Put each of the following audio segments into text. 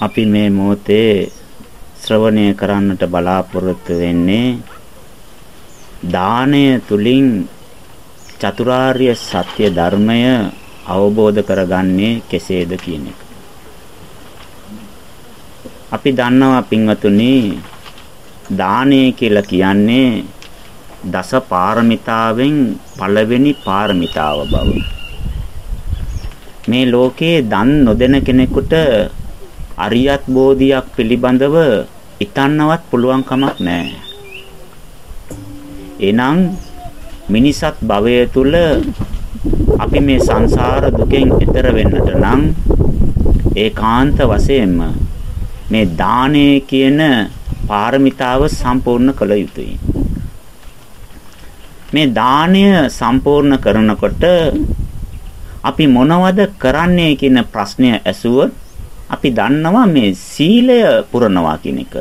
අපි මේ මොහොතේ ශ්‍රවණය කරන්නට බලාපොරොත්තු වෙන්නේ දානය තුලින් චතුරාර්ය සත්‍ය ධර්මය අවබෝධ කරගන්නේ කෙසේද කියන එක. අපි දන්නවා පින්වතුනි දානය කියලා කියන්නේ දස පාරමිතාවෙන් පළවෙනි පාරමිතාව බව. මේ ලෝකේ දන් නොදෙන කෙනෙකුට අරියත් බෝධියක් පිළිබඳව ඉතන්නවත් පුළුවන් කමක් නැහැ. එනම් මිනිසත් භවය තුල අපි මේ සංසාර දුකෙන් එතර වෙන්නට නම් ඒකාන්ත වශයෙන්ම මේ දානය කියන පාරමිතාව සම්පූර්ණ කළ යුතුයි. මේ දාණය සම්පූර්ණ කරනකොට අපි මොනවද කරන්නේ කියන ප්‍රශ්නය ඇසුවොත් අපි දන්නවා මේ සීලය පුරනවා කියන එක.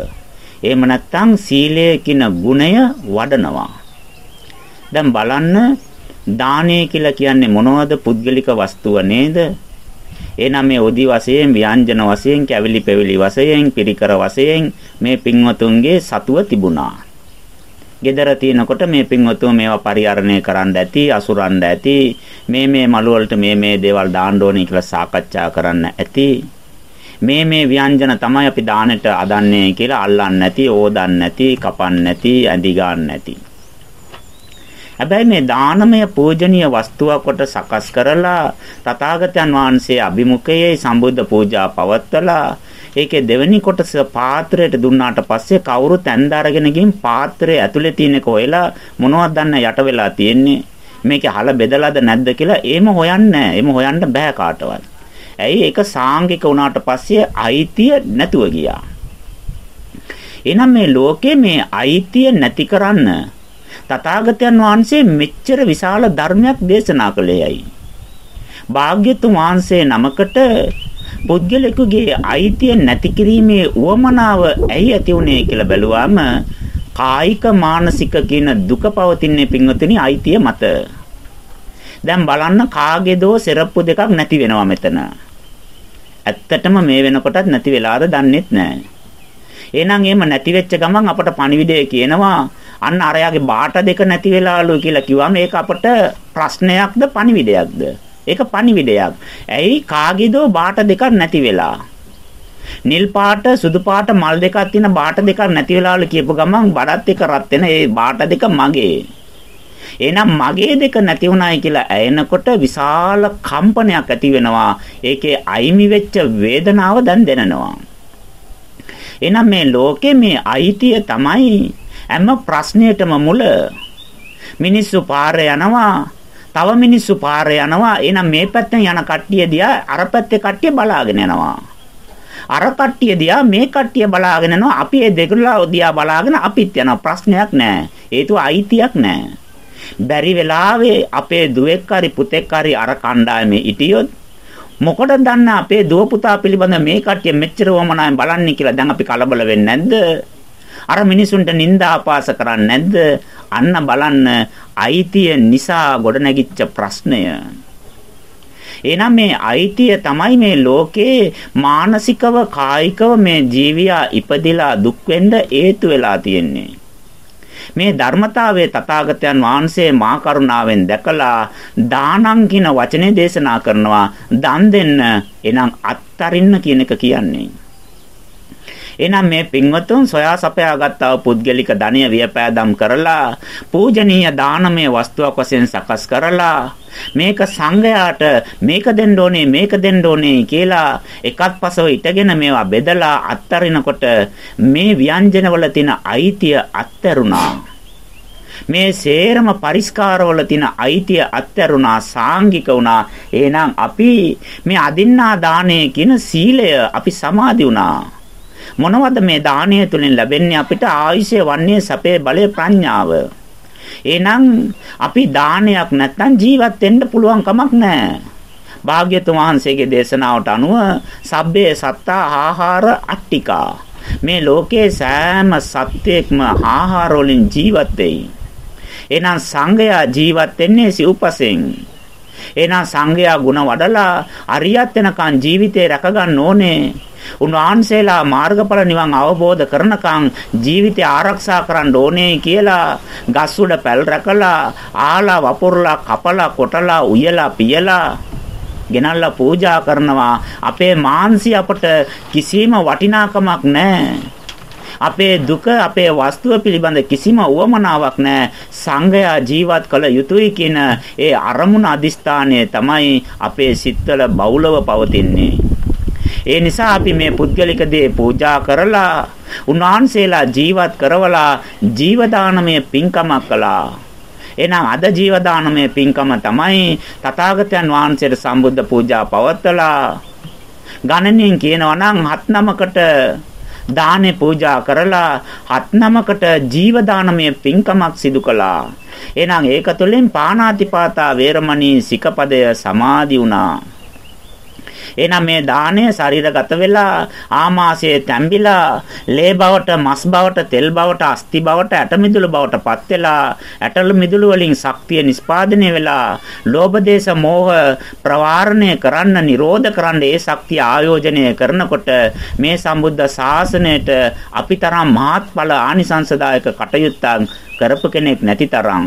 එහෙම නැත්නම් සීලය කියන ගුණය වඩනවා. දැන් බලන්න දානය කියලා කියන්නේ මොනවද පුද්ගලික වස්තුව නේද? එහෙනම් මේ ඔදි වශයෙන් ව්‍යංජන වශයෙන් කැවිලි පෙවිලි වශයෙන් පිරිකර වශයෙන් මේ පින්වතුන්ගේ සතුව තිබුණා. gedara තිනකොට මේ පින්වතුන් මේවා පරිහරණය කරන්න ඇති අසුරන්න ඇති මේ මේ මළු වලට මේ මේ දේවල් දාන්න ඕනේ කියලා සාකච්ඡා කරන්න ඇති මේ මේ ව්‍යංජන තමයි අපි දානෙට අදන්නේ කියලා අල්ලන්නේ නැති ඕදන්නේ නැති කපන්නේ නැති ඇඳි ගන්න නැති හැබැයි මේ දානමය පූජනීය වස්තුවක් කොට සකස් කරලා තථාගතයන් වහන්සේ අභිමුඛයේ සම්බුද්ධ පූජා පවත්වලා ඒකේ දෙවෙනි කොටස පාත්‍රයට දුන්නාට පස්සේ කවුරුත් ඇඳ අරගෙන ගින් පාත්‍රයේ ඇතුලේ තියෙන කොයලා මොනවද දන්න යට වෙලා තියෙන්නේ මේකේ හල බෙදලාද නැද්ද කියලා එහෙම හොයන්නේ නැහැ. එහෙම හොයන්න බෑ කාටවත්. ඇයි ඒක සාංගික වුණාට පස්සේ අයිතිය නැතුව ගියා. එහෙනම් මේ ලෝකේ මේ අයිතිය නැති කරන්න තථාගතයන් වහන්සේ මෙච්චර විශාල ධර්මයක් දේශනා කළේයයි. භාග්‍යතුන් වහන්සේ නමකට පුද්ගලෙකුගේ අයිතිය නැති කිරීමේ උවමනාව ඇයි ඇති වුනේ කියලා බැලුවාම කායික මානසික කියන දුක පවතින්නේ පින්වතුනි අයිතිය මත. දැන් බලන්න කාගේදෝ සෙරප්පු දෙකක් නැති වෙනවා මෙතන. ඇත්තටම මේ වෙනකොටත් නැති වෙලාද දන්නෙත් නැහැ. එහෙනම් එහෙම නැති වෙච්ච ගමන් අපට පණිවිඩය කියනවා අන්න අරයාගේ බාට දෙක නැති වෙලාලු කියලා කිව්වම ඒක අපට ප්‍රශ්නයක්ද පණිවිඩයක්ද? ඒක පණිවිඩයක්. ඇයි කාගේදෝ බාට දෙකක් නැති වෙලා? නිල් පාට සුදු පාට මල් දෙකක් තියෙන බාට දෙකක් නැති වෙලාවල කියපු ගමන් බඩත් එක රත් වෙන ඒ බාට දෙක මගේ. එහෙනම් මගේ දෙක නැති වුණායි කියලා ඇයෙනකොට විශාල කම්පනයක් ඇති වෙනවා. ඒකේ අයිමි වෙච්ච වේදනාව දැන් දැනෙනවා. එහෙනම් මේ ලෝකේ මේ අයිතිය තමයි හැම ප්‍රශ්නයකටම මුල. මිනිස්සු පාරේ යනවා තව මිනිස්සු පාරේ යනවා. එහෙනම් මේ පැත්තෙන් යන කට්ටිය දිහා අර පැත්තේ කට්ටිය බලාගෙන යනවා. අර කට්ටිය දිහා මේ කට්ටිය බලාගෙන යනවා. අපි ඒ දෙකලා දිහා බලාගෙන අපිත් යනවා. ප්‍රශ්නයක් නැහැ. හේතුව අයිතියක් නැහැ. බැරි වෙලාවේ අපේ දුවෙක් හරි පුතෙක් හරි අර කණ්ඩායමේ හිටියොත් මොකටද දන්න අපේ දුව පුතා පිළිබඳ මේ කට්ටිය මෙච්චර වමනාවෙන් බලන්නේ කියලා දැන් අපි කලබල වෙන්නේ නැද්ද? අර මිනිසුන්ට නිନ୍ଦා අපාස කරන්නේ නැද්ද? අන්න බලන්න අයිතිය නිසා ගොඩනැගිච්ච ප්‍රශ්නය. එහෙනම් මේ අයිතිය තමයි මේ ලෝකේ මානසිකව කායිකව මේ ජීවියා ඉපදිලා දුක් වෙන්න හේතු වෙලා තියෙන්නේ. මේ ධර්මතාවයේ තථාගතයන් වහන්සේ මා කරුණාවෙන් දැකලා දානං කියන වචනේ දේශනා කරනවා දන් දෙන්න එනම් අත්තරින්න කියන එක කියන්නේ. එහෙනම් මේ පින්වතුන් සොයා සපයා ගත්තා පුද්ගලික ධනය වියපෑදම් කරලා පූජනීය දානමය වස්තුවක් වශයෙන් සකස් කරලා මේක සංඝයාට මේක දෙන්න ඕනේ මේක දෙන්න ඕනේ කියලා එකත් පසව ඉටගෙන මේවා බෙදලා අත්තරිනකොට මේ ව්‍යංජනවල තියෙන අයිතිය අත්තරුණා මේ සේරම පරිස්කාරවල තියෙන අයිතිය අත්හැරුණා සාංගික වුණා. එහෙනම් අපි මේ අදින්නා දාණය කියන සීලය අපි සමාදි වුණා. මොනවද මේ දානය තුලින් ලැබෙන්නේ අපිට ආයුෂය වන්නේ සපේ බලය ප්‍රඥාව. එහෙනම් අපි දානයක් නැත්තම් ජීවත් වෙන්න පුළුවන් කමක් නැහැ. භාග්‍යතුන් වහන්සේගේ දේශනාවට අනුව සබ්බේ සත්තා ආහාර අට්ටිකා මේ ලෝකේ සෑම සත්‍යයක්ම ආහාර වලින් ජීවත් වෙයි. එහෙනම් සංඝයා ජීවත් වෙන්නේ සිව්පසෙන්. එහෙනම් සංඝයා ಗುಣ වඩලා අරියත් වෙනකන් ජීවිතේ රැක ගන්න ඕනේ. උන්වහන්සේලා මාර්ගඵල නිවන් අවබෝධ කරනකම් ජීවිතය ආරක්ෂා කරන්න ඕනේ කියලා ගස් උඩ පැල් රැකලා ආලා වපුරලා කපලා කොටලා උයලා පියලා ගෙනල්ලා පූජා කරනවා අපේ මාන්සි අපට කිසිම වටිනාකමක් නැහැ අපේ දුක අපේ වස්තුව පිළිබඳ කිසිම උවමනාවක් නැහැ. සංඝයා ජීවත් කළ යුතුයි කියන ඒ අරමුණ අදිස්ථානය තමයි අපේ සිත්වල බහුලව පවතින්නේ. ඒ නිසා අපි මේ පුද්ගලික දේ පූජා කරලා උන්වහන්සේලා ජීවත් කරවලා ජීවදානමය පින්කමක් කළා. එහෙනම් අද ජීවදානමය පින්කම තමයි තථාගතයන් වහන්සේට සම්බුද්ධ පූජා පවත්වලා ගණනෙන් කියනවා නම් හත් නමකට දානේ පූජා කරලා හත් නමකට ජීව දානමය පින්කමක් සිදු කළා. එහෙනම් ඒක තුළින් පාණාතිපාතා වේරමණී සිකපදය සමාදි වුණා. එහෙනම් මේ දාණය ශරීරගත වෙලා ආමාශයේ තැඹිලා ලේ බවට මස් බවට තෙල් බවට අස්ථි බවට ඇට මිදුළු බවට පත් වෙලා ඇටළු මිදුළු වලින් ශක්තිය නිස්පාදනය වෙලා ලෝභ දේශ මෝහ ප්‍රවාරණය කරන්න නිරෝධ කරන්න ඒ ශක්තිය ආයෝජනය කරනකොට මේ සම්බුද්ධ ශාසනයට අපිතරම් මහත්ඵල ආනිසංසදායක කටයුත්තක් කරපු කෙනෙක් නැති තරම්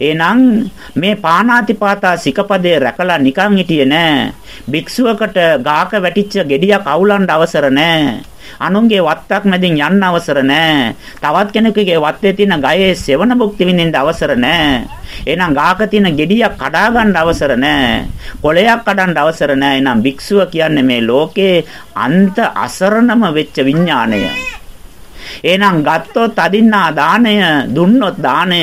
එහෙනම් මේ පාණාතිපාතා සිකපදේ රැකලා නිකන් හිටියේ නෑ. භික්ෂුවකට ගාක වැටිච්ච gediyak අවුලන්න අවසර නෑ. අනුන්ගේ වත්තක් මැදින් යන්න අවසර නෑ. තවත් කෙනෙකුගේ වත්තේ තියෙන ගයේ සෙවණ භුක්ති විඳින්න අවසර නෑ. එහෙනම් ගාක තියෙන gediyak කඩා ගන්න අවසර නෑ. කොළයක් කඩන්න අවසර නෑ. එහෙනම් භික්ෂුව කියන්නේ මේ ලෝකේ අන්ත අසරණම වෙච්ච විඥාණය. එහෙනම් ගත්තොත් අදින්නා දාණය දුන්නොත් දාණය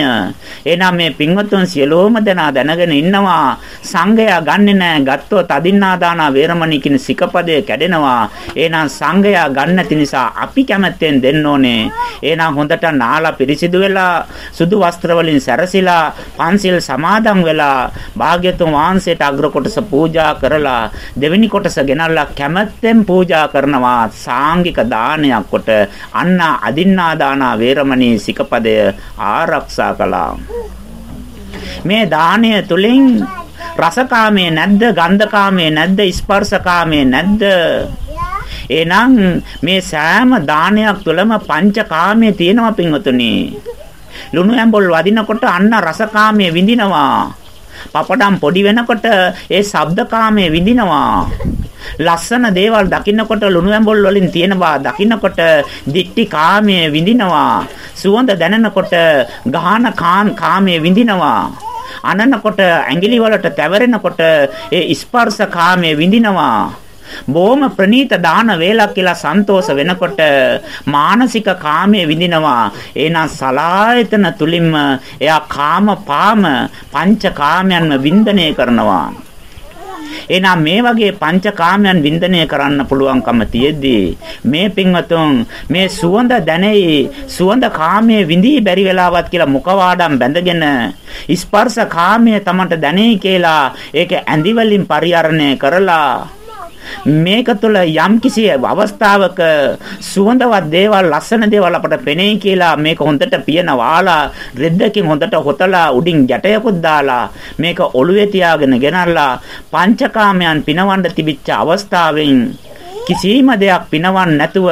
එහෙනම් මේ පින්වත්තුන් සියලෝම දෙනා දැනගෙන ඉන්නවා. සංඝයා ගන්නෙ නෑ. ගත්තොත් අදින්නා දානා වේරමණී කියන සිකපදය කැඩෙනවා. එහෙනම් සංඝයා ගන්න නැති නිසා අපි කැමැත්තෙන් දෙන්න ඕනේ. එහෙනම් හොඳට නාලා පිරිසිදු වෙලා සුදු වස්ත්‍ර වලින් සැරසිලා පන්සිල් සමාදන් වෙලා භාග්‍යතුන් වහන්සේට අග්‍ර කොටස පූජා කරලා දෙවෙනි කොටස ගෙනල්ලා කැමැත්තෙන් පූජා කරනවා. සාංගික දානයක් කොට අන්න අදින්නා දානා වේරමණී සිකපදය ආරක්ෂා කළා. මේ දාණය තුලින් රසකාමයේ නැද්ද ගන්ධකාමයේ නැද්ද ස්පර්ශකාමයේ නැද්ද? එහෙනම් මේ සෑම දානයක් තුළම පංචකාමයේ තියෙනවා පින්වතුනි. ලුණු ඇඹුල් වදිනකොට අන්න රසකාමයේ විඳිනවා. පපඩම් පොඩි වෙනකොට ඒ ශබ්දකාමයේ විඳිනවා ලස්සන දේවල් දකින්නකොට ලුණු ඇඹුල් වලින් තියෙන බා දකින්නකොට දික්ටි කාමයේ විඳිනවා. සුවඳ දැනෙනකොට ගහන කාමයේ විඳිනවා. අනනකොට ඇඟිලි වලට තැවරෙනකොට ඒ ස්පර්ශ කාමයේ විඳිනවා. බොහොම ප්‍රනීත දාන වේලක් කියලා සන්තෝෂ වෙනකොට මානසික කාමයේ විඳිනවා. එහෙනම් සලායතන තුලින්ම එයා කාම පාම පංච කාමයන්ම වින්දනය කරනවා. එහෙනම් මේ වගේ පංචකාමයන් වින්දනය කරන්න පුළුවන්කම තියෙද්දී මේ පින්වතුන් මේ සුවඳ දැනෙයි සුවඳ කාමයේ විඳී බැරි වෙලාවත් කියලා මුඛවාඩම් බැඳගෙන ස්පර්ශ කාමයේ තමන්ට දැනෙයි කියලා ඒක ඇඳි වලින් පරිහරණය කරලා මේක තුළ යම්කිසි අවස්ථාවක සුවඳවත් දේවල් ලස්සන දේවල් අපට පෙනෙයි කියලා මේක හොඳට පියන වාලා රෙද්දකින් හොඳට හොතලා උඩින් ගැටයකුත් දාලා මේක ඔළුවේ තියාගෙන ගෙනල්ලා පංචකාමයන් පිනවන්න තිබිච්ච අවස්ථාවෙන් කිසිම දෙයක් පිනවන්න නැතුව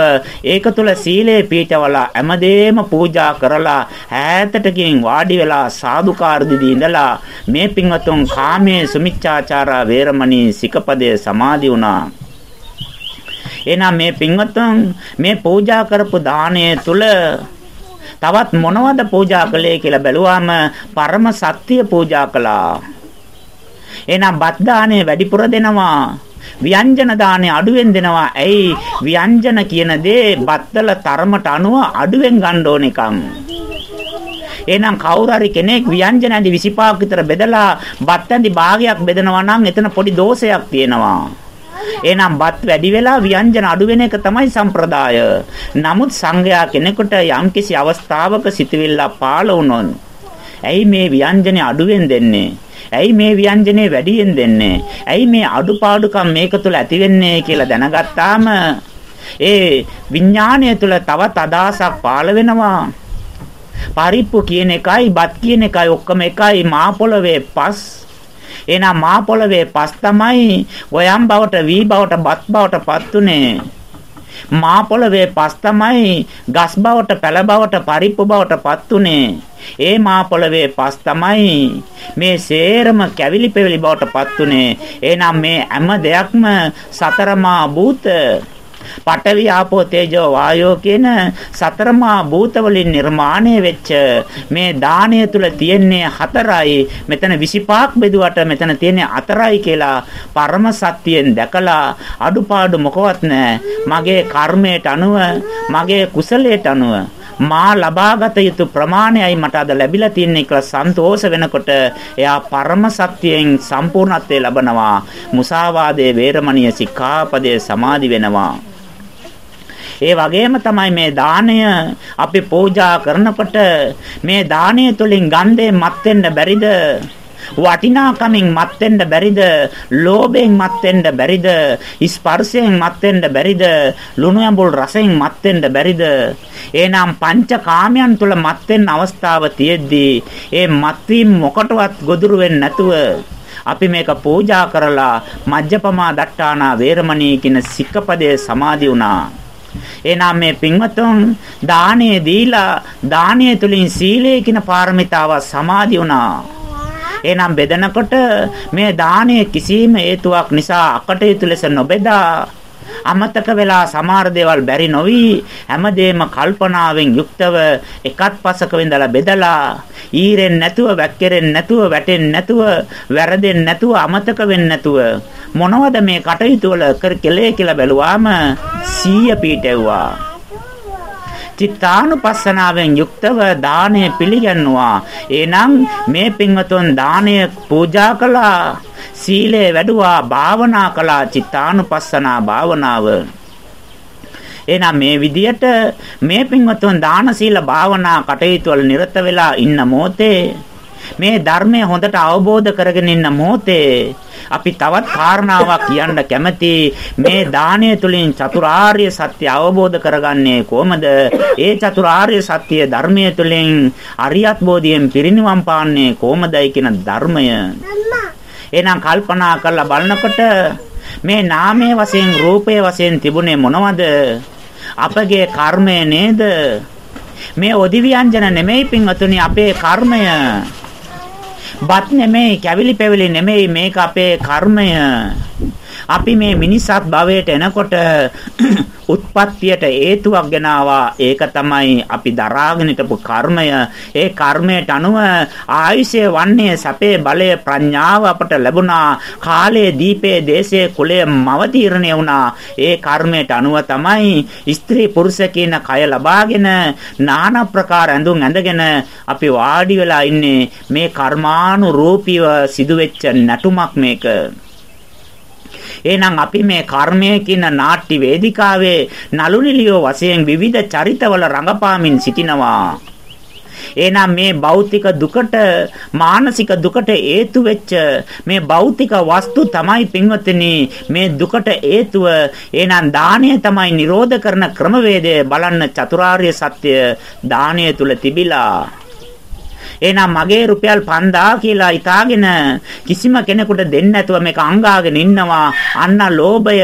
ඒක තුල සීලේ පීඨවලා හැමදේම පූජා කරලා ඈතටකින් වාඩි වෙලා සාදුකාර දිදී ඉඳලා මේ පින්වතුන් කාමයේ සුමිච්ඡාචාරා වේරමණී සිකපදයේ සමාදි වුණා එහෙනම් මේ පින්වතුන් මේ පූජා කරපු දාණය තුල තවත් මොනවද පූජා කළේ කියලා බැලුවාම පරම සත්‍ය පූජා කළා. එහෙනම් බත් දාණය වැඩිපුර දෙනවා. ව්‍යංජන දාණය අඩුවෙන් දෙනවා. ඇයි ව්‍යංජන කියන දේ බත්තල තරමට අනුව අඩුවෙන් ගන්න ඕන එකක්. එහෙනම් කවුරු හරි කෙනෙක් ව්‍යංජන ඇඳි 25ක් විතර බෙදලා බත් ඇඳි භාගයක් බෙදනවා නම් එතන පොඩි දෝෂයක් තියෙනවා. එහෙනම් බත් වැඩි වෙලා ව්‍යංජන අඩු වෙන එක තමයි සම්ප්‍රදාය. නමුත් සංඝයා කෙනෙකුට යම්කිසි අවස්ථාවක සිතවිල්ල පාළ වුණොත් ඇයි මේ ව්‍යංජනේ අඩුවෙන් දෙන්නේ? ඇයි මේ ව්‍යංජනේ වැඩියෙන් දෙන්නේ? ඇයි මේ අඩුපාඩුකම් මේක තුල ඇති වෙන්නේ කියලා දැනගත්තාම ඒ විඥාණය තුල තවත් අදහසක් පාළ වෙනවා. පරිප්පු කියන එකයි බත් කියන එකයි ඔක්කොම එකයි මා පොළවේ පස් එහෙනම් මා පොළවේ පස් තමයි ගොයම් බවට වී බවට බත් බවට පත් උනේ මා පොළවේ පස් තමයි ගස් බවට පැල බවට පරිප්පු බවට පත් උනේ. ඒ මා පොළවේ පස් තමයි මේ සේරම කැවිලි පෙවිලි බවට පත් උනේ. එහෙනම් මේ හැම දෙයක්ම සතරමා භූත පඨවි ආපෝ තේජෝ වායෝ කියන සතරමා භූත වලින් නිර්මාණය වෙච්ච මේ දාණය තුල තියෙන්නේ හතරයි. මෙතන 25ක් බෙදුවට මෙතන තියෙන්නේ හතරයි කියලා පරම සත්‍යයෙන් දැකලා අඩුපාඩු මොකවත් නැහැ. මගේ කර්මයට අනුව මගේ කුසලයට අනුව මා ලබාගත යුතු ප්‍රමාණයයි මට අද ලැබිලා තියෙන්නේ කියලා සන්තෝෂ වෙනකොට එයා පරම සත්‍යයෙන් සම්පූර්ණත්වයේ ලබනවා. මුසාවාදයේ වේරමණීය සික්ඛාපදයේ සමාදි වෙනවා. ඒ වගේම තමයි මේ දාණය අපි පූජා කරනකොට මේ දාණය තුලින් ගන්ධයෙන් මත් වෙන්න බැරිද? වටිනාකමින් මත් වෙන්න බැරිද? ලෝභයෙන් මත් වෙන්න බැරිද? ස්පර්ශයෙන් මත් වෙන්න බැරිද? ලුණු ඇඹුල් රසයෙන් මත් වෙන්න බැරිද? එහෙනම් පංචකාමයන් තුල මත් වෙන්න අවස්ථාව තියෙද්දී ඒ මත්වීම මොකටවත් ගොදුරු වෙන්නේ නැතුව අපි මේක පූජා කරලා මජ්ජපමා දට්ටානා වේරමණී කියන සික්කපදයේ සමාදි වුණා. එහෙනම් මේ පින්වතුන් දානය දීලා දානය තුලින් සීලය කියන පාරමිතාව සමාදි වුණා. එහෙනම් බෙදනකොට මේ දානය කිසිම හේතුවක් නිසා අකටයුතු ලෙස නොබෙදා අමතක වෙලා සමහර දේවල් බැරි නොවි හැමදේම කල්පනාවෙන් යුක්තව එකත් පසක විඳලා බෙදලා ඊරෙන් නැතුව වැක්කිරෙන් නැතුව වැටෙන් නැතුව වැරදෙන් නැතුව අමතක වෙන්නේ නැතුව මොනවද මේ කටයුතු වල කර කෙලේ කියලා බැලුවාම 100 පීටෙව්වා. චිත්තානුපස්සනාවෙන් යුක්තව දානය පිළිගන්නවා. එනම් මේ පින්වතුන් දානය පූජා කළා. සීලය වැඩුවා භාවනා කළා චිත්තානුපස්සනා භාවනාව. එහෙනම් මේ විදියට මේ පින්වතුන් දාන සීල භාවනා කටයුතු වල නිරත වෙලා ඉන්න මොහොතේ මේ ධර්මය හොඳට අවබෝධ කරගෙන ඉන්න මොහොතේ අපි තවත් කාරණාවක් කියන්න කැමති මේ දානය තුලින් චතුරාර්ය සත්‍ය අවබෝධ කරගන්නේ කොහොමද? ඒ චතුරාර්ය සත්‍ය ධර්මයේ තුලින් අරියත් බෝධියෙන් පිරිනිවන් පාන්නේ කොහොමදයි කියන ධර්මය. එහෙනම් කල්පනා කරලා බලනකොට මේ නාමයේ වශයෙන් රූපයේ වශයෙන් තිබුණේ මොනවද? අපගේ කර්මය නේද? මේ ඔදි ව්‍යංජන නෙමෙයි පින්වතුනි අපේ කර්මය. බත් නෙමෙයි, කැවිලි පෙවිලි නෙමෙයි මේක අපේ කර්මය. අපි මේ මිනිසත් භවයට එනකොට උත්පත්තියට හේතුවක් ගෙනාවා. ඒක තමයි අපි දරාගෙන හිටපු කර්මය. ඒ කර්මයට අනුව ආයුෂය වන්නේ සැපේ බලය ප්‍රඥාව අපට ලැබුණා. කාලයේ දීපේ දේශයේ කුලයේ මව තීරණය වුණා. ඒ කර්මයට අනුව තමයි ස්ත්‍රී පුරුෂ කියන කය ලබාගෙන নানা ප්‍රකාර ඇඳුම් ඇඳගෙන අපි වාඩි වෙලා ඉන්නේ මේ කර්මානුරූපීව සිදුවෙච්ච නැටුමක් මේක. එහෙනම් අපි මේ කර්මය කියන නාට්‍ය වේදිකාවේ නලු නිලියෝ වශයෙන් විවිධ චරිතවල රඟපාමින් සිටිනවා. එහෙනම් මේ භෞතික දුකට මානසික දුකට හේතු වෙච්ච මේ භෞතික වස්තු තමයි පින්වත්නි මේ දුකට හේතුව එහෙනම් දානය තමයි නිරෝධ කරන ක්‍රමවේදය බලන්න චතුරාර්ය සත්‍ය දානය තුල තිබිලා එහෙනම් මගේ රුපියල් 5000 කියලා හිතාගෙන කිසිම කෙනෙකුට දෙන්නේ නැතුව මේක අංගාගෙන ඉන්නවා. අන්න ලෝභය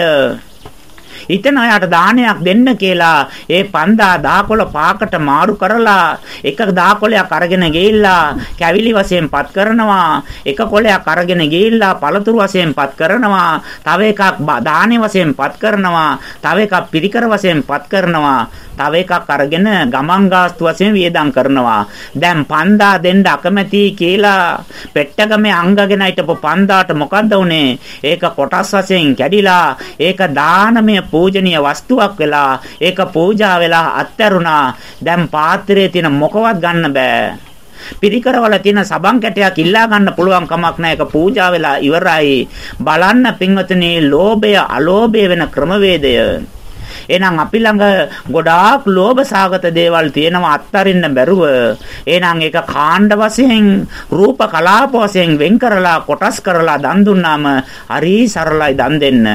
හිතන අයට දානයක් දෙන්න කියලා ඒ 5000 දාකොළ පාකට මාරු කරලා එක දාකොළයක් අරගෙන ගිහිල්ලා කැවිලි වශයෙන් පත් කරනවා එක කොළයක් අරගෙන ගිහිල්ලා පළතුරු වශයෙන් පත් කරනවා තව එකක් දානේ වශයෙන් පත් කරනවා තව එකක් පිරිකර වශයෙන් පත් කරනවා තව එකක් අරගෙන ගමන් ගාස්තු වශයෙන් වියදම් කරනවා. දැන් පන්දා දෙන්න අකමැති කියලා පෙට්ටගමේ අංගගෙන හිටපු පන්දාට මොකද්ද උනේ? ඒක කොටස් වශයෙන් කැඩිලා ඒක දානමය පූජනීය වස්තුවක් වෙලා ඒක පූජා වෙලා අත්හැරුණා. දැන් පාත්‍රයේ තියෙන මොකවත් ගන්න බෑ. පිරිකරවල තියෙන සබන් කැටයක් ඉල්ලා ගන්න පුළුවන් කමක් නැහැ. ඒක පූජා වෙලා ඉවරයි. බලන්න පින්වතුනි, ලෝභය අලෝභය වෙන ක්‍රමවේදය. එහෙනම් අපි ළඟ ගොඩාක් ලෝභ සාගත දේවල් තියෙනවා අත්තරින්න බැරුව. එහෙනම් ඒක කාණ්ඩ වශයෙන් රූප කලාප වශයෙන් වෙන් කරලා කොටස් කරලා දන් දුන්නාම හරි සරලයි දන් දෙන්න.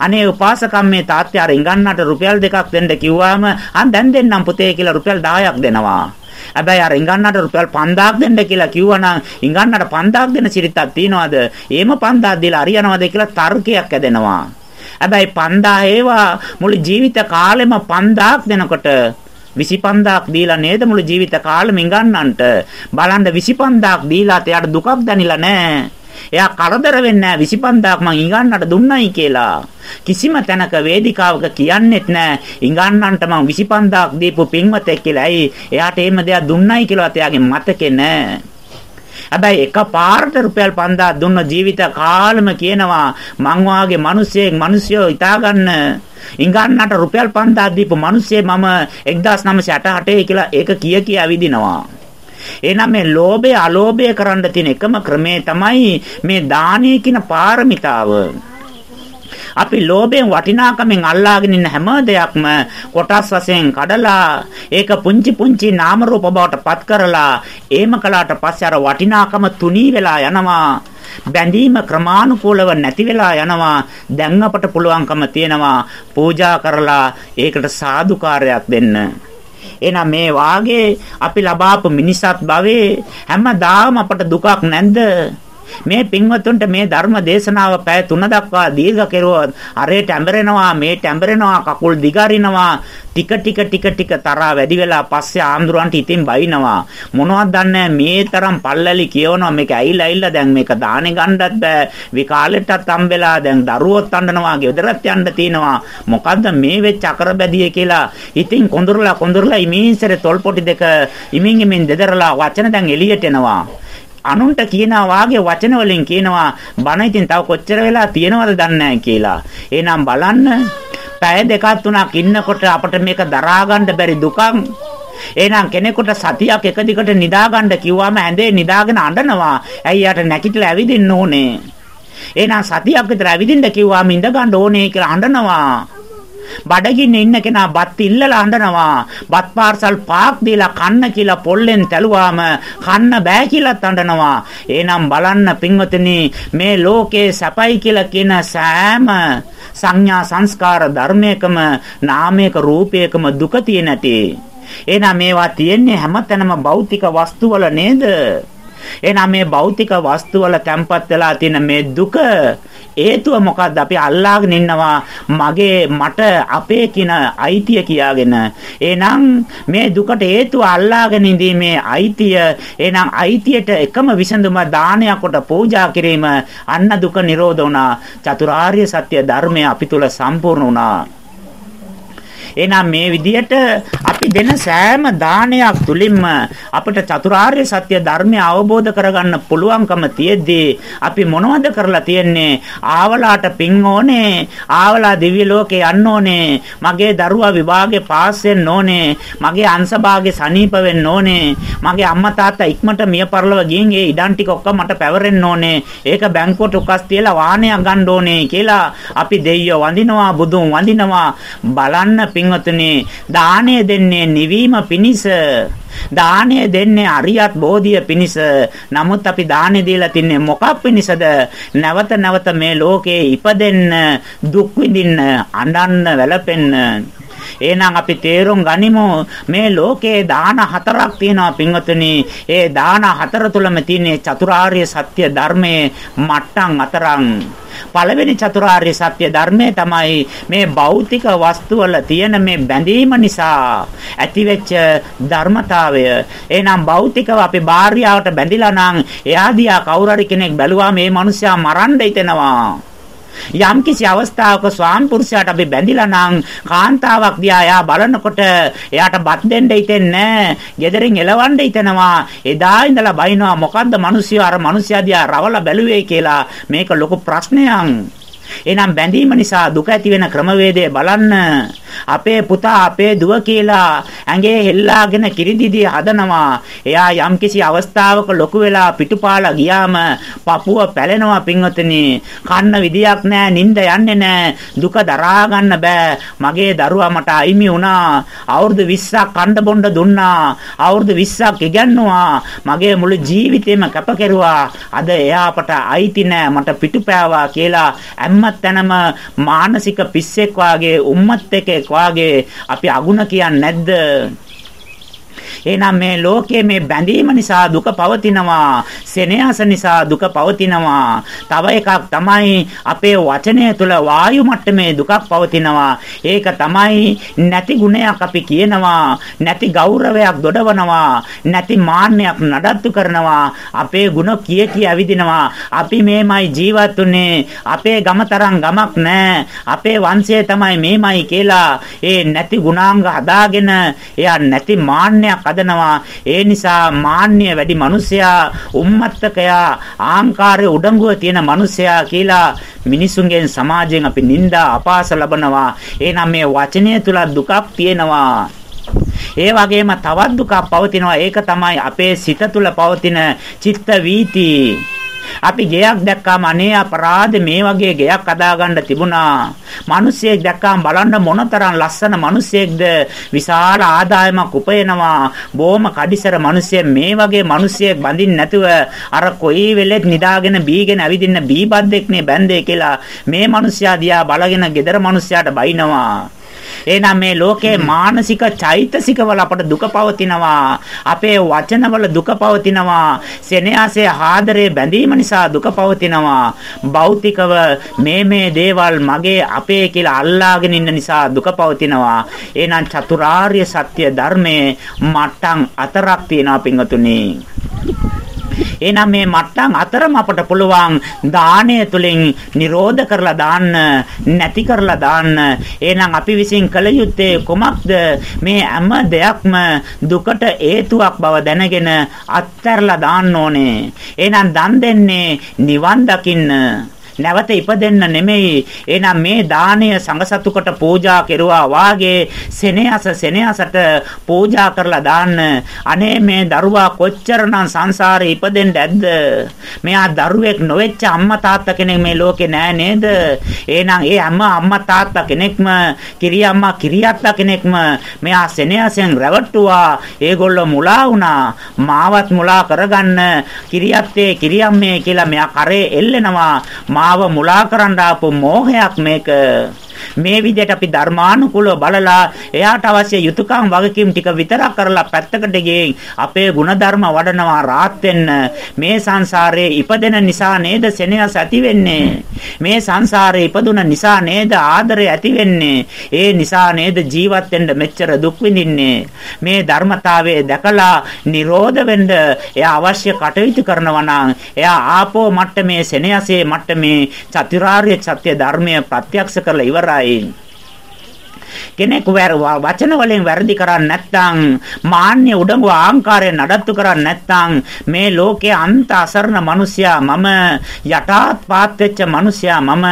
අනේ උපාසකම් මේ තාත්තේ අර ඉඟන්නට රුපියල් දෙකක් දෙන්න කිව්වාම අන් දැන් දෙන්නම් පුතේ කියලා රුපියල් 10ක් දෙනවා. හැබැයි අර ඉඟන්නට රුපියල් 5000ක් දෙන්න කියලා කිව්වනම් ඉඟන්නට 5000ක් දෙන සිරිතක් තියනවාද? එහෙම 5000ක් දීලා හරියනවද කියලා තර්කයක් ඇදෙනවා. හැබැයි 5000 ඒවා මුළු ජීවිත කාලෙම 5000ක් දෙනකොට 25000ක් දීලා නේද මුළු ජීවිත කාලෙම ඉඟන්නන්ට බලන්න 25000ක් දීලා එයාට දුකක් දැනිලා නැහැ එයා කරදර වෙන්නේ නැහැ 25000ක් මං ඉඟන්නට දුන්නයි කියලා. කිසිම තැනක වේදිකාවක කියන්නෙත් නැහැ ඉඟන්නන්ට මං 25000ක් දීපු පින්වතෙක් කියලා. ඇයි එයාට එහෙම දෙයක් දුන්නයි කියලාත් එයාගේ මතකේ නැහැ. හැබැයි එක පාරට රුපියල් 5000 දුන්න ජීවිත කාලෙම කියනවා මං වාගේ මිනිස්සෙක් මිනිස්සුયો හිතා ගන්න ඉංගන්නට රුපියල් 5000 දීපු මිනිස්සේ මම 1988 කියලා ඒක කිය කිය ඇවිදිනවා එහෙනම් මේ ලෝභය අලෝභය කරන්න තියෙන එකම ක්‍රමය තමයි මේ දානීය කියන පාරමිතාව. අපි ලෝභයෙන් වටිනාකමෙන් අල්ලාගෙන ඉන්න හැම දෙයක්ම කොටස් වශයෙන් කඩලා ඒක පුංචි පුංචි නාම රූප බවට පත් කරලා ඒම කළාට පස්සේ අර වටිනාකම තුනී වෙලා යනවා. බැඳීම ක්‍රමානුකූලව නැති වෙලා යනවා. දැන් අපට පුළුවන්කම තියෙනවා පූජා කරලා ඒකට සාදුකාරයක් දෙන්න. එහෙනම් මේ වාගේ අපි ලබාපු මිනිසත් භවයේ හැමදාම අපට දුකක් නැද්ද? මේ පින්වතුන්ට මේ ධර්ම දේශනාව පැය 3 දක්වා දීර්ඝ කෙරුවොත් අරේට ඇඹරෙනවා මේට ඇඹරෙනවා කකුල් දිගාරිනවා. ටික ටික ටික ටික තරහා වැඩි වෙලා පස්සේ ආම්දුරන්ට ඉතින් බයිනවා. මොනවද දන්නේ? මේ තරම් පල්ලලි කියවනවා. මේක ඇයිලා ඇයිලා? දැන් මේක දානේ ගන්නත් බෑ. විකාලෙටත් හම්බෙලා දැන් දරුවොත් අඬනවා ගෙදරත් යන්න තියෙනවා. මොකද්ද මේ වෙච්ච අකරබැදිය කියලා? ඉතින් කොඳුරලා කොඳුරලා ඉමීන්සරේ තොල් පොටි දෙක ඉමින් ඉමින් දෙදරලා වචන දැන් එළියට එනවා. අනුන්ට කියනවා වාගේ වචන වලින් කියනවා බණ ඉතින් තව කොච්චර වෙලා තියෙනවද දන්නේ කියලා. එහෙනම් බලන්න පැය දෙකක් තුනක් ඉන්නකොට අපිට මේක දරා ගන්න බැරි දුකක් එහෙනම් කෙනෙකුට සතියක් එක දිගට නිදා ගන්න කිව්වම ඇඳේ නිදාගෙන අඬනවා. ඇයි යාට නැකිටලා ඇවිදින්න ඕනේ. එහෙනම් සතියක් විතර ඇවිදින්න කිව්වම ඉඳ ගන්න ඕනේ කියලා අඬනවා. බඩගින්නේ ඉන්න කෙනා බත් ඉල්ලලා අඬනවා. බත් පාර්සල් පාක් දීලා කන්න කියලා පොල්ලෙන් තැලුවාම කන්න බෑ කියලාත් අඬනවා. එහෙනම් බලන්න පින්වතුනි මේ ලෝකේ සැපයි කියලා කියන සෑම සංඥා සංස්කාර ධර්මයකම නාමයක රූපයකම දුක තියෙන ඇති. එහෙනම් මේවා තියෙන්නේ හැමතැනම භෞතික වස්තු වල නේද? එහෙනම් මේ භෞතික වස්තු වල තැම්පත් වෙලා තියෙන මේ දුක හේතුව මොකද්ද? අපි අල්ලාගෙන ඉන්නවා මගේ මට අපේ කියන අයිතිය කියාගෙන. එහෙනම් මේ දුකට හේතුව අල්ලාගෙන ඉඳීමේ අයිතිය එහෙනම් අයිතියට එකම විසඳුම දානයක් කොට පූජා කිරීම අන්න දුක නිරෝධ වුණා. චතුරාර්ය සත්‍ය ධර්මය අපි තුල සම්පූර්ණ වුණා. එහෙනම් මේ විදියට අපි දෙන සෑම දානයක් තුලින්ම අපිට චතුරාර්ය සත්‍ය ධර්මය අවබෝධ කරගන්න පුළුවන්කම තියෙද්දී අපි මොනවද කරලා තියෙන්නේ? ආවලාට පින් ඕනේ, ආවලා දිව්‍ය ලෝකේ යන්න ඕනේ, මගේ දරුවා විභාගේ පාස් වෙන්න ඕනේ, මගේ අංශභාගේ සනීප වෙන්න ඕනේ, මගේ අම්මා තාත්තා ඉක්මනට මිය පරලව ගින් ඒ ඉඩම් ටික ඔක්කොම මට පැවරෙන්න ඕනේ. ඒක බැංකුවට උකස් තියලා වාහනයක් ගන්න ඕනේ කියලා අපි දෙයියෝ වඳිනවා, බුදුන් වඳිනවා. බලන්න පින් පින්වතුනි දාණය දෙන්නේ නිවීම පිණිස දාණය දෙන්නේ අරියත් බෝධිය පිණිස. නමුත් අපි දාණය දීලා තින්නේ මොකක් පිණිසද? නැවත නැවත මේ ලෝකේ ඉපදෙන්න දුක් විඳින්න අඬන්න වැළපෙන්න එහෙනම් අපි තේරුම් ගනිමු මේ ලෝකේ දාන හතරක් තියෙනවා පින්වතුනි. ඒ දාන හතර තුලම තියෙන චතුරාර්ය සත්‍ය ධර්මයේ මට්ටම් හතරක්. පළවෙනි චතුරාර්ය සත්‍ය ධර්මය තමයි මේ භෞතික වස්තු වල තියෙන මේ බැඳීම නිසා ඇතිවෙච්ච ධර්මතාවය. එහෙනම් භෞතිකව අපි භාර්යාවට බැඳිලා නම් එයා දිහා කවුරු හරි කෙනෙක් බැලුවා මේ මිනිස්සයා මරන්න හිතෙනවා. යම්කිසි අවස්ථාවක ස්වාමි පුරුෂයාට අපි බැඳිලා නම් කාන්තාවක් දිහා එයා බලනකොට එයාට බත් දෙන්න හිතෙන්නේ නැහැ. gederin එලවන්න හිතෙනවා. එදා ඉඳලා බයිනවා මොකද්ද මිනිස්සු අර මිනිස්සයා දිහා රවලා බැලුවේ කියලා. මේක ලොකු ප්‍රශ්නයක්. එහෙනම් බැඳීම නිසා දුක ඇති වෙන ක්‍රමවේදය බලන්න. අපේ පුතා අපේ දුව කියලා ඇඟේ හෙල්ලාගෙන කිරිදිදී හදනවා. එයා යම්කිසි අවස්ථාවක ලොකු වෙලා පිටුපාලා ගියාම පපුව පැලෙනවා පින්වතුනි. කන්න විදියක් නැහැ, නිින්ද යන්නේ නැහැ. දුක දරා ගන්න බෑ. මගේ දරුවා මට අයිමි වුණා. අවුරුදු 20ක් කන්න බොන්න දුන්නා. අවුරුදු 20ක් ඉගන්නුවා. මගේ මුළු ජීවිතේම කැප කෙරුවා. අද එයා අපට අයිති නැහැ. මට පිටුපෑවා කියලා හැමතැනම මානසික පිස්සෙක් වාගේ උම්මත් එකෙක් වාගේ අපි අගුණ කියන්නේ නැද්ද? එහෙනම් මේ ලෝකයේ මේ බැඳීම නිසා දුක පවතිනවා. සෙනෙහස නිසා දුක පවතිනවා. තව එකක් තමයි අපේ වචනය තුළ වායු මට්ටමේ දුකක් පවතිනවා. ඒක තමයි නැති ගුණයක් අපි කියනවා. නැති ගෞරවයක් දොඩවනවා. නැති මාන්නයක් නඩත්තු කරනවා. අපේ ගුණ කිය කිය ඇවිදිනවා. අපි මේමයි ජීවත් උනේ. අපේ ගම තරම් ගමක් නැහැ. අපේ වංශය තමයි මේමයි කියලා ඒ නැති ගුණාංග හදාගෙන එයා නැති මාන්නයක් හදනවා. ඒ නිසා මාන්නය වැඩි මිනිසයා උම්මත්තකයා ආංකාරයේ උඩඟුව තියෙන මිනිසයා කියලා මිනිසුන්ගෙන් සමාජයෙන් අපි නිନ୍ଦා අපාස ලබනවා. එහෙනම් මේ වචනය තුල දුකක් තියෙනවා. ඒ වගේම තවත් දුකක් පවතිනවා. ඒක තමයි අපේ සිත තුළ පවතින චිත්ත වීති. අපි ගෙයක් දැක්කාම අනේ අපරාධ මේ වගේ ගෙයක් හදාගන්න තිබුණා. මිනිස්සෙක් දැක්කාම බලන්න මොනතරම් ලස්සන මිනිස්සෙක්ද විශාල ආදායමක් උපයනවා. බොහොම කඩිසර මිනිස්සෙක් මේ වගේ මිනිස්සෙක් බඳින්න නැතුව අර කොයි වෙලෙත් නිදාගෙන බීගෙන ඇවිදින්න බීබද්දෙක්නේ බැන්දේ කියලා මේ මිනිස්සයා දිහා බලගෙන gedara මිනිස්සයාට බයිනවා. එහෙනම් මේ ලෝකේ මානසික චෛතසිකවල අපට දුක පවතිනවා. අපේ වචනවල දුක පවතිනවා. සෙනෙහසේ ආදරේ බැඳීම නිසා දුක පවතිනවා. භෞතිකව මේ මේ දේවල් මගේ අපේ කියලා අල්ලාගෙන ඉන්න නිසා දුක පවතිනවා. එහෙනම් චතුරාර්ය සත්‍ය ධර්මයේ මට්ටම් හතරක් තියෙනවා පින්වතුනි. එහෙනම් මේ මට්ටම් අතරම අපට පුළුවන් දාණය තුලින් නිරෝධ කරලා දාන්න නැති කරලා දාන්න. එහෙනම් අපි විසින් කළ යුත්තේ කුමක්ද? මේ හැම දෙයක්ම දුකට හේතුවක් බව දැනගෙන අත්හැරලා දාන්න ඕනේ. එහෙනම් දන් දෙන්නේ නිවන් දකින්න. නැවත ඉපදෙන්න නෙමෙයි. එහෙනම් මේ දාණය සංඝසතුකට පූජා කෙරුවා වාගේ සෙනෙහස සෙනෙහසට පූජා කරලා දාන්න. අනේ මේ දරුවා කොච්චරනම් සංසාරේ ඉපදෙන්න ඇද්ද? මෙයා දරුවෙක් නොවෙච්ච අම්මා තාත්තා කෙනෙක් මේ ලෝකේ නෑ නේද? එහෙනම් ඒ හැම අම්මා තාත්තා කෙනෙක්ම කිරියම්මා කිරියත්තා කෙනෙක්ම මෙයා සෙනෙහසෙන් රැවට්ටුවා. ඒගොල්ලෝ මුලා වුණා. මාවත් මුලා කරගන්න කිරියත්තේ කිරියම්මේ කියලා මෙයා කරේ එල්ලෙනවා. මාව මුලා කරන්න ආපු මෝහයක් මේක මේ විදිහට අපි ධර්මානුකූලව බලලා එයාට අවශ්‍ය යුතුයකම් වගකීම් ටික විතරක් කරලා පැත්තකට ගිහින් අපේ ಗುಣධර්ම වඩනවා රාත් වෙන්න. මේ සංසාරේ ඉපදෙන නිසා නේද සෙනෙහස ඇති වෙන්නේ? මේ සංසාරේ ඉපදුන නිසා නේද ආදරය ඇති වෙන්නේ? ඒ නිසා නේද ජීවත් වෙන්න මෙච්චර දුක් විඳින්නේ? මේ ධර්මතාවයේ දැකලා නිරෝධ වෙන්න එයා අවශ්‍ය කටයුතු කරනවා නම් එයා ආපෝ මට්ටමේ සෙනෙහසේ මට්ටමේ චතුරාර්ය සත්‍ය ධර්මය ප්‍රත්‍යක්ෂ කරලා ඉවරයි. ඉවරයි. කෙනෙක් වචන වලින් වැරදි කරන්නේ නැත්නම් මාන්‍ය උඩඟු ආංකාරය නඩත්තු කරන්නේ නැත්නම් මේ ලෝකයේ අන්ත අසරණ මිනිසයා මම යටාත් පාත් වෙච්ච මිනිසයා මම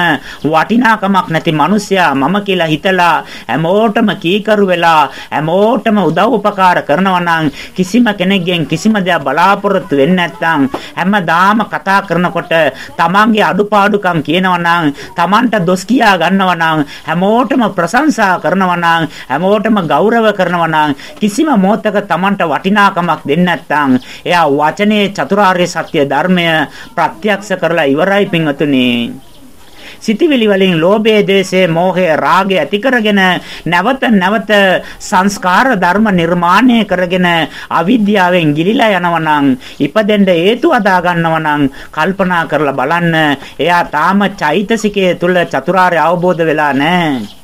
වටිනාකමක් නැති මිනිසයා මම කියලා හිතලා හැමෝටම කීකරු වෙලා හැමෝටම උදව් උපකාර කරනවා නම් කිසිම කෙනෙක්ගෙන් කිසිම දෙයක් බලාපොරොත්තු වෙන්නේ නැත්නම් හැමදාම කතා කරනකොට තමන්ගේ අඩුපාඩුකම් කියනවා නම් තමන්ට දොස් කියා ගන්නවා නම් හැමෝටම ප්‍රශංසා කරනවා නම් හැමෝටම ගෞරව කරනවා නම් කිසිම මොහතක Tamanට වටිනාකමක් දෙන්නේ නැත්නම් එයා වචනේ චතුරාර්ය සත්‍ය ධර්මය ප්‍රත්‍යක්ෂ කරලා ඉවරයි පින්වතුනි. සිතවිලි වලින් ලෝභය, ද්වේෂය, මෝහය, රාගය ඇති කරගෙන නැවත නැවත සංස්කාර ධර්ම නිර්මාණය කරගෙන අවිද්‍යාවෙන් ගිලිලා යනවා නම් ඉපදෙන්න හේතු අදා ගන්නවා නම් කල්පනා කරලා බලන්න එයා තාම චෛතසිකයේ තුල චතුරාර්ය අවබෝධ වෙලා නැහැ.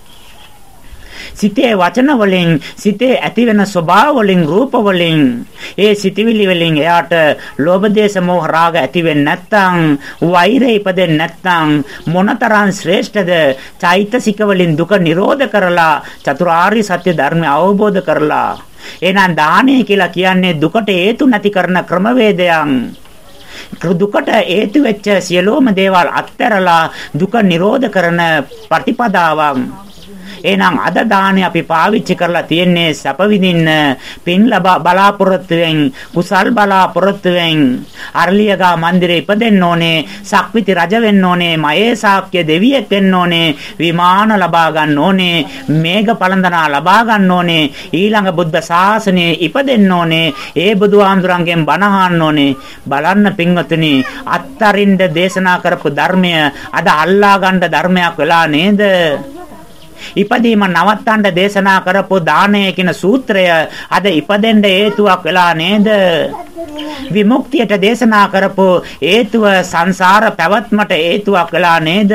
සිතේ වචන වලින් සිතේ ඇතිවෙන ස්වභාව වලින් රූප වලින්. ඒ සිතවිලි වලින් එයාට ලෝභ දේශ මොහ රාග ඇති වෙන්නේ නැත්නම් වෛරය ඉපදෙන්නේ නැත්නම් මොනතරම් ශ්‍රේෂ්ඨද චෛතසික වලින් දුක නිරෝධ කරලා චතුරාර්ය සත්‍ය ධර්මය අවබෝධ කරලා. එහෙනම් දානය කියලා කියන්නේ දුකට හේතු නැති කරන ක්‍රමවේදයක් දුකට හේතු වෙච්ච සියලුම දේවල් අත්හැරලා දුක නිරෝධ කරන ප්‍රතිපදාවක් එහෙනම් අද දාහනේ අපි පාවිච්චි කරලා තියෙන්නේ සැප විඳින්න, පින් ලබා බලාපොරොත්තුෙන්, කුසල් බලාපොරොත්තුෙන් අරලියගා මන්දිරේ ඉපදෙන්න ඕනේ, සක්විති රජ වෙන්න ඕනේ, මයේ ශාක්‍ය දෙවියෙක් වෙන්න ඕනේ, විමාන ලබා ගන්න ඕනේ, මේඝ පළඳනා ලබා ගන්න ඕනේ, ඊළඟ බුද්ධ ශාසනයේ ඉපදෙන්න ඕනේ, ඒ බුදුහාමුදුරන්ගෙන් බණ අහන්න ඕනේ. බලන්න පින්වතුනි, අත්තරින්ද දේශනා කරපු ධර්මය අද අල්ලා ගන්න ධර්මයක් වෙලා නේද? ඉපදීම නවත්තන්න දේශනා කරපු දානය කියන සූත්‍රය අද ඉපදෙන්න හේතුවක් වෙලා නේද? විමුක්තියට දේශනා කරපු හේතුව සංසාර පැවැත්මට හේතුවක් වෙලා නේද?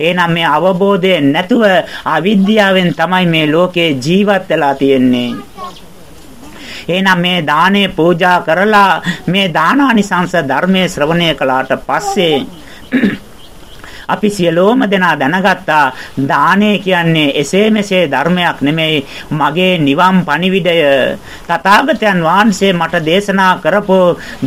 එහෙනම් මේ අවබෝධය නැතුව අවිද්‍යාවෙන් තමයි මේ ලෝකේ ජීවත් වෙලා තියෙන්නේ. එහෙනම් මේ දානේ පූජා කරලා මේ දානානිසංස ධර්මයේ ශ්‍රවණය කළාට පස්සේ අපි සියලෝම දෙනා දැනගත්තා. දානය කියන්නේ එසේ මෙසේ ධර්මයක් නෙමෙයි. මගේ නිවන් පණිවිඩය. තථාගතයන් වහන්සේ මට දේශනා කරපු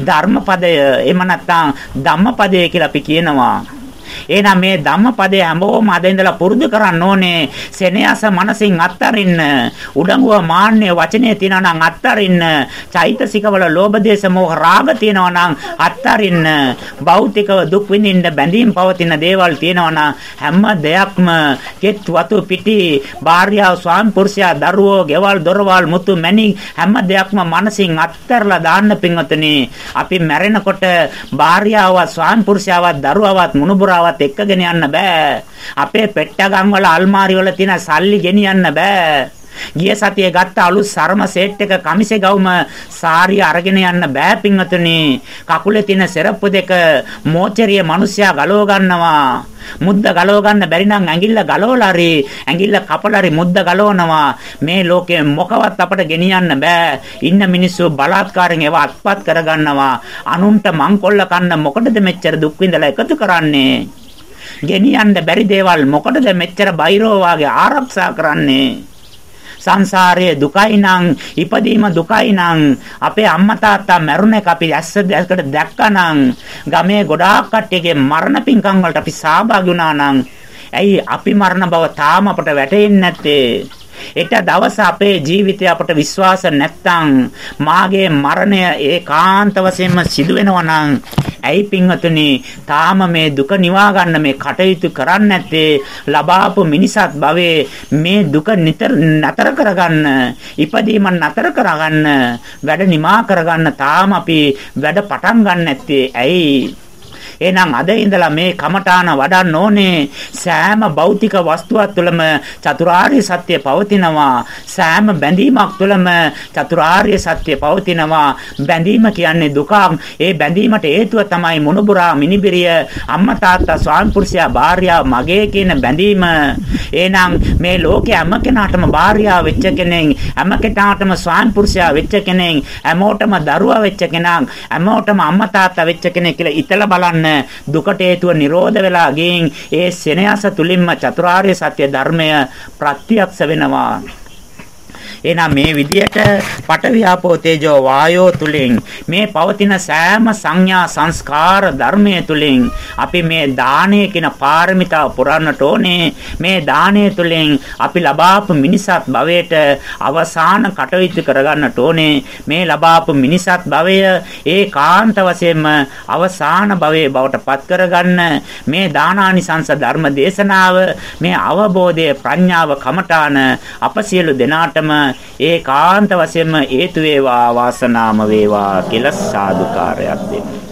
ධර්මපදය. එහෙම නැත්නම් ධම්මපදය කියලා අපි කියනවා. එහෙනම් මේ ධම්මපදයේ හැමෝම අද ඉඳලා පුරුදු කරන්න ඕනේ. සෙනෙහස මනසින් අත්තරින්න. උඩඟුව මාන්නේ වචනේ තියනවා නම් අත්තරින්න. චෛතසිකවල ලෝභ දේශ මොහ රාග තියනවා නම් අත්තරින්න. භෞතිකව දුක් විඳින්න බැඳීම් පවතින දේවල් තියනවා නම් හැම දෙයක්ම කෙත් වතු පිටි භාර්යාව ස්වාමි පුරුෂයා දරුවෝ ගෙවල් දොරවල් මුතු මැණික් හැම දෙයක්ම මනසින් අත්තරලා දාන්න පින්වතුනි. අපි මැරෙනකොට භාර්යාව ස්වාමි පුරුෂයාවත් දරුවවත් මුණුබුරා කවදාවත් එක්කගෙන යන්න බෑ. අපේ පෙට්ටගම් වල අල්මාරි වල තියෙන සල්ලි ගෙනියන්න බෑ. ගිය සතියේ ගත්ත අලුත් සරම සෙට් එක කමිසේ ගවුම සාරිය අරගෙන යන්න බෑ පින්වතුනි. කකුලේ තියෙන සෙරප්පු දෙක මෝචරිය මිනිස්සයා ගලව ගන්නවා. මුද්ද ගලව ගන්න බැරි නම් ඇඟිල්ල ගලවලා හරි ඇඟිල්ල කපලා හරි මුද්ද ගලවනවා. මේ ලෝකේ මොකවත් අපට ගෙනියන්න බෑ. ඉන්න මිනිස්සු බලාත්කාරයෙන් ඒව අත්පත් කරගන්නවා. අනුන්ට මංකොල්ල කන්න මොකටද මෙච්චර දුක් විඳලා එකතු කරන්නේ? ගෙනියන්න බැරි දේවල් මොකටද මෙච්චර බයිරෝ වාගේ ආරක්ෂා කරන්නේ? සංසාරයේ දුකයි නම් ඉපදීම දුකයි නම් අපේ අම්මා තාත්තා මැරුණ එක අපි ඇස්ස දැකට දැක්කනම් ගමේ ගොඩාක් කට්ටියගේ මරණ පින්කම් වලට අපි සහභාගී වුණා නම් ඇයි අපි මරණ බව තාම අපට වැටහෙන්නේ නැත්තේ? එක දවස අපේ ජීවිතය අපට විශ්වාස නැත්තම් මාගේ මරණය ඒකාන්ත වශයෙන්ම සිදු වෙනවා නම් ඇයි පින්වතුනි තාම මේ දුක නිවා ගන්න මේ කටයුතු කරන්නේ නැත්තේ ලබාපු මිනිසත් භවයේ මේ දුක නිතර නතර කරගන්න ඉපදීම නතර කරගන්න වැඩ නිමා කරගන්න තාම අපි වැඩ පටන් ගන්න නැත්තේ ඇයි? එහෙනම් අද ඉඳලා මේ කමඨාන වඩන්න ඕනේ. සෑම භෞතික වස්තුවක් තුළම චතුරාර්ය සත්‍ය පවතිනවා. සෑම බැඳීමක් තුළම චතුරාර්ය සත්‍ය පවතිනවා. බැඳීම කියන්නේ දුකක්. ඒ බැඳීමට හේතුව තමයි මොනුබුරා මිනිබිරිය අම්මා තාත්තා ස්වාමි පුරුෂයා භාර්යාව මගේ කියන බැඳීම. එහෙනම් මේ ලෝකේ හැම කෙනාටම භාර්යාව වෙච්ච කෙනෙක්, හැම කෙනාටම ස්වාමි පුරුෂයා වෙච්ච කෙනෙක්, හැමෝටම දරුවා වෙච්ච කෙනෙක්, හැමෝටම අම්මා තාත්තා වෙච්ච කෙනෙක් කියලා ඉතලා බලන්න දුකට හේතුව නිරෝධ වෙලා ගින්. ඒ සෙනෙහස තුලින්ම චතුරාර්ය සත්‍ය ධර්මය ප්‍රත්‍යක්ෂ වෙනවා. එහෙනම් මේ විදියට පටවියාපෝ තේජෝ වායෝ තුලින් මේ පවතින සෑම සංඥා සංස්කාර ධර්මයේ තුලින් අපි මේ දානය කියන පාරමිතාව පුරන්නට ඕනේ. මේ දානය තුලින් අපි ලබාපු මිනිසත් භවයට අවසාන කටයුතු කරගන්නට ඕනේ. මේ ලබාපු මිනිසත් භවය ඒකාන්ත වශයෙන්ම අවසාන භවයේ බවට පත් කරගන්න. මේ දානානිසංස ධර්ම දේශනාව මේ අවබෝධය ප්‍රඥාව කමඨාන අප සියලු දෙනාටම ඒකාන්ත වශයෙන්ම හේතු වේවා වාසනාම වේවා කියලා සාදුකාරයක් දෙන්න.